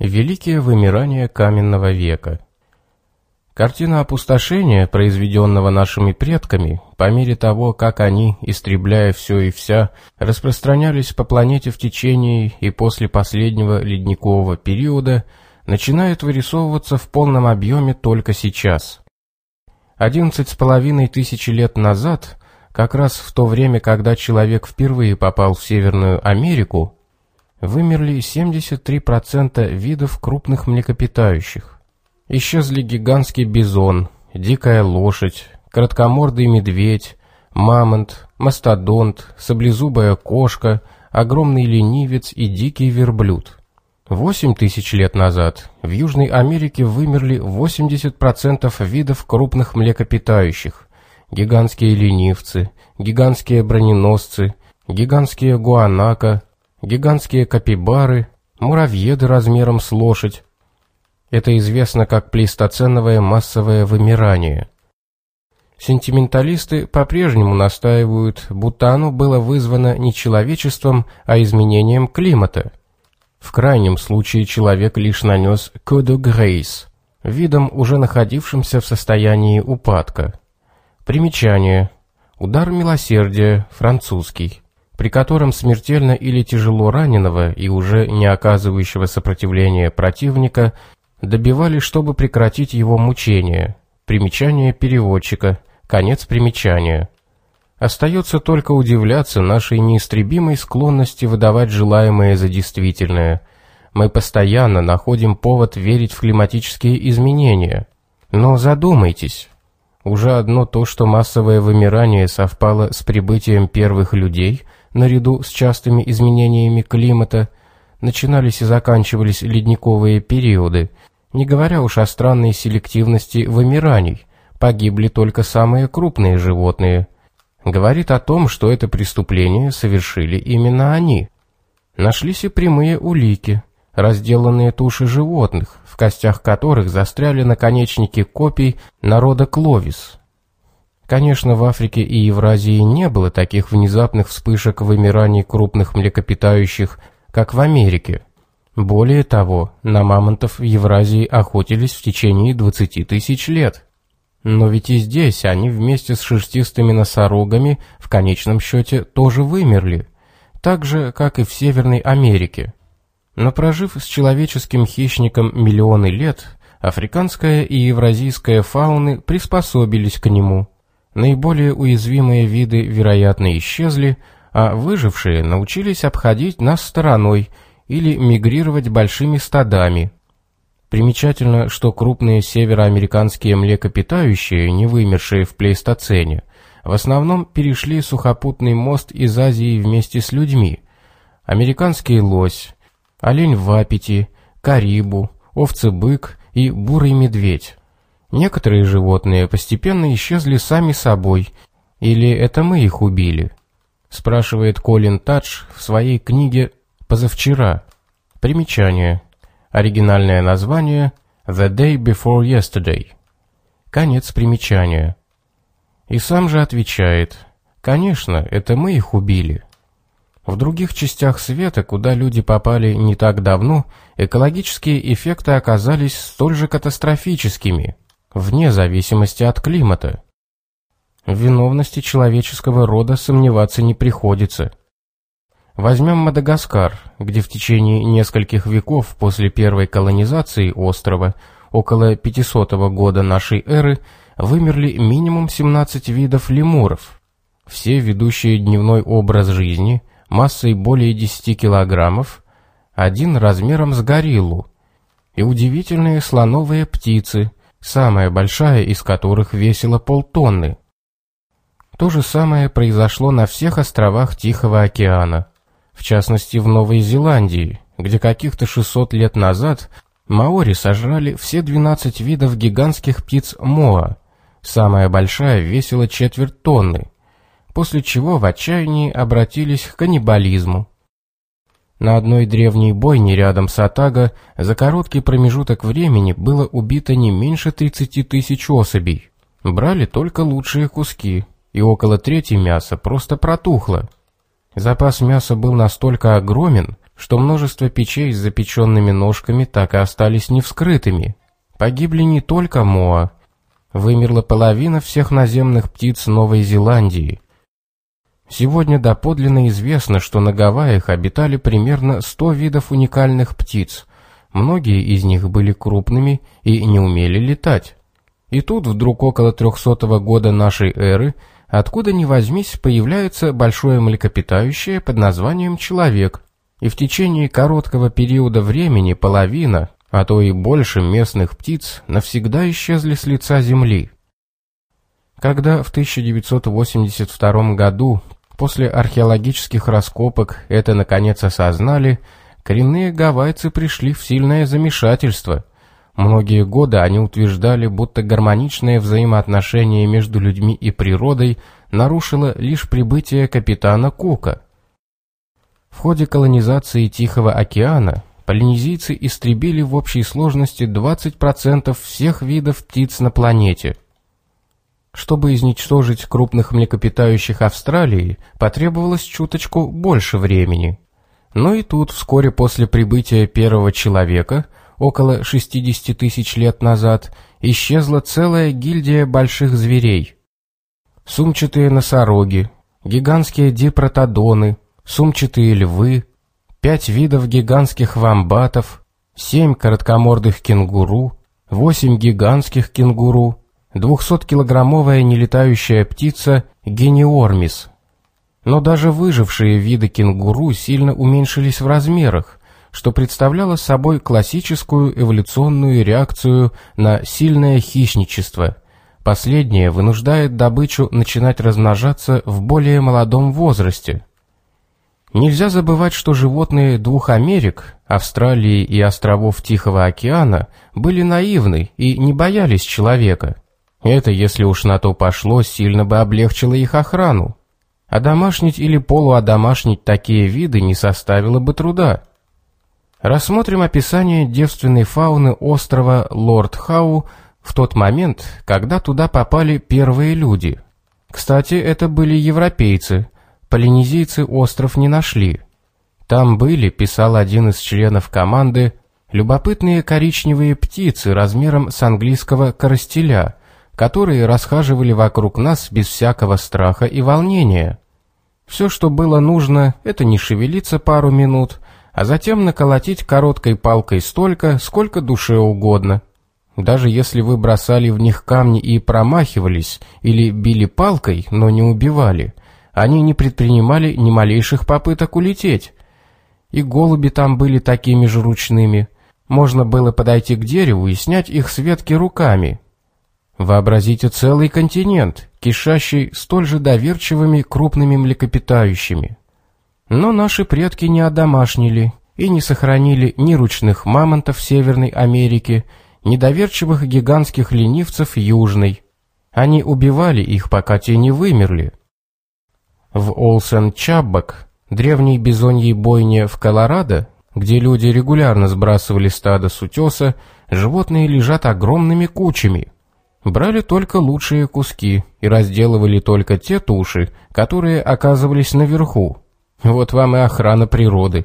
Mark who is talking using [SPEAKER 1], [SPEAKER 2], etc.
[SPEAKER 1] Великие вымирания каменного века. Картина опустошения, произведенного нашими предками, по мере того, как они, истребляя все и вся, распространялись по планете в течение и после последнего ледникового периода, начинает вырисовываться в полном объеме только сейчас. Одиннадцать с половиной тысячи лет назад, как раз в то время, когда человек впервые попал в Северную Америку, вымерли 73% видов крупных млекопитающих. Исчезли гигантский бизон, дикая лошадь, краткомордый медведь, мамонт, мастодонт, саблезубая кошка, огромный ленивец и дикий верблюд. Восемь тысяч лет назад в Южной Америке вымерли 80% видов крупных млекопитающих, гигантские ленивцы, гигантские броненосцы, гигантские гуанака, гигантские капибары, муравьеды размером с лошадь. Это известно как плейстоценовое массовое вымирание. Сентименталисты по-прежнему настаивают, будто оно было вызвано не человечеством, а изменением климата. В крайнем случае человек лишь нанес «коду грейс», видом, уже находившимся в состоянии упадка. Примечание. Удар милосердия, французский при котором смертельно или тяжело раненого и уже не оказывающего сопротивления противника добивали, чтобы прекратить его мучения. Примечание переводчика. Конец примечания. Остается только удивляться нашей неистребимой склонности выдавать желаемое за действительное. Мы постоянно находим повод верить в климатические изменения. Но задумайтесь. Уже одно то, что массовое вымирание совпало с прибытием первых людей – наряду с частыми изменениями климата, начинались и заканчивались ледниковые периоды, не говоря уж о странной селективности вымираний, погибли только самые крупные животные. Говорит о том, что это преступление совершили именно они. Нашлись и прямые улики, разделанные туши животных, в костях которых застряли наконечники копий народа Кловис – Конечно, в Африке и Евразии не было таких внезапных вспышек вымираний крупных млекопитающих, как в Америке. Более того, на мамонтов в Евразии охотились в течение 20 тысяч лет. Но ведь и здесь они вместе с шерстистыми носорогами в конечном счете тоже вымерли, так же, как и в Северной Америке. Но прожив с человеческим хищником миллионы лет, африканская и евразийская фауны приспособились к нему – Наиболее уязвимые виды, вероятно, исчезли, а выжившие научились обходить нас стороной или мигрировать большими стадами. Примечательно, что крупные североамериканские млекопитающие, не вымершие в плейстоцене, в основном перешли сухопутный мост из Азии вместе с людьми. Американский лось, олень в аппете, карибу, овцы-бык и бурый медведь. Некоторые животные постепенно исчезли сами собой, или это мы их убили? Спрашивает Колин Тадж в своей книге «Позавчера». Примечание. Оригинальное название «The Day Before Yesterday». Конец примечания. И сам же отвечает, конечно, это мы их убили. В других частях света, куда люди попали не так давно, экологические эффекты оказались столь же катастрофическими – вне зависимости от климата. В виновности человеческого рода сомневаться не приходится. Возьмем Мадагаскар, где в течение нескольких веков после первой колонизации острова, около 500 года нашей эры, вымерли минимум 17 видов лемуров. Все ведущие дневной образ жизни, массой более 10 килограммов, один размером с гориллу, и удивительные слоновые птицы – самая большая из которых весила полтонны. То же самое произошло на всех островах Тихого океана, в частности в Новой Зеландии, где каких-то 600 лет назад маори сожрали все 12 видов гигантских птиц моа, самая большая весила четверть тонны, после чего в отчаянии обратились к каннибализму. На одной древней бойне рядом с Атага за короткий промежуток времени было убито не меньше 30 тысяч особей. Брали только лучшие куски, и около трети мяса просто протухло. Запас мяса был настолько огромен, что множество печей с запеченными ножками так и остались невскрытыми. Погибли не только Моа. Вымерла половина всех наземных птиц Новой Зеландии. Сегодня доподлинно известно, что на Гавайях обитали примерно 100 видов уникальных птиц. Многие из них были крупными и не умели летать. И тут вдруг около 300 года нашей эры, откуда ни возьмись, появляется большое млекопитающее под названием человек. И в течение короткого периода времени половина, а то и больше местных птиц навсегда исчезли с лица земли. Когда в 1982 году После археологических раскопок это наконец осознали, коренные гавайцы пришли в сильное замешательство. Многие годы они утверждали, будто гармоничное взаимоотношение между людьми и природой нарушило лишь прибытие капитана Кука. В ходе колонизации Тихого океана полинезийцы истребили в общей сложности 20% всех видов птиц на планете – чтобы изничтожить крупных млекопитающих Австралии, потребовалось чуточку больше времени. Но и тут, вскоре после прибытия первого человека, около 60 тысяч лет назад, исчезла целая гильдия больших зверей. Сумчатые носороги, гигантские дипротодоны, сумчатые львы, пять видов гигантских вамбатов, семь короткомордых кенгуру, восемь гигантских кенгуру, 200-килограммовая нелетающая птица гениормис. Но даже выжившие виды кенгуру сильно уменьшились в размерах, что представляло собой классическую эволюционную реакцию на сильное хищничество. Последнее вынуждает добычу начинать размножаться в более молодом возрасте. Нельзя забывать, что животные двух Америк, Австралии и островов Тихого океана, были наивны и не боялись человека – это, если уж на то пошло, сильно бы облегчило их охрану. А домашнить или полуодомашнить такие виды не составило бы труда. Рассмотрим описание девственной фауны острова Лорд-Хау в тот момент, когда туда попали первые люди. Кстати, это были европейцы, полинезийцы остров не нашли. Там были, писал один из членов команды, любопытные коричневые птицы размером с английского коростеля – которые расхаживали вокруг нас без всякого страха и волнения. Все, что было нужно, это не шевелиться пару минут, а затем наколотить короткой палкой столько, сколько душе угодно. Даже если вы бросали в них камни и промахивались, или били палкой, но не убивали, они не предпринимали ни малейших попыток улететь. И голуби там были такими же ручными. Можно было подойти к дереву и снять их с ветки руками, Вообразите целый континент, кишащий столь же доверчивыми крупными млекопитающими. Но наши предки не одомашнили и не сохранили ни ручных мамонтов Северной Америки, ни доверчивых гигантских ленивцев Южной. Они убивали их, пока те не вымерли. В Олсен-Чаббак, древней бизоньей бойне в Колорадо, где люди регулярно сбрасывали стадо с утеса, животные лежат огромными кучами – Брали только лучшие куски и разделывали только те туши, которые оказывались наверху. Вот вам и охрана природы.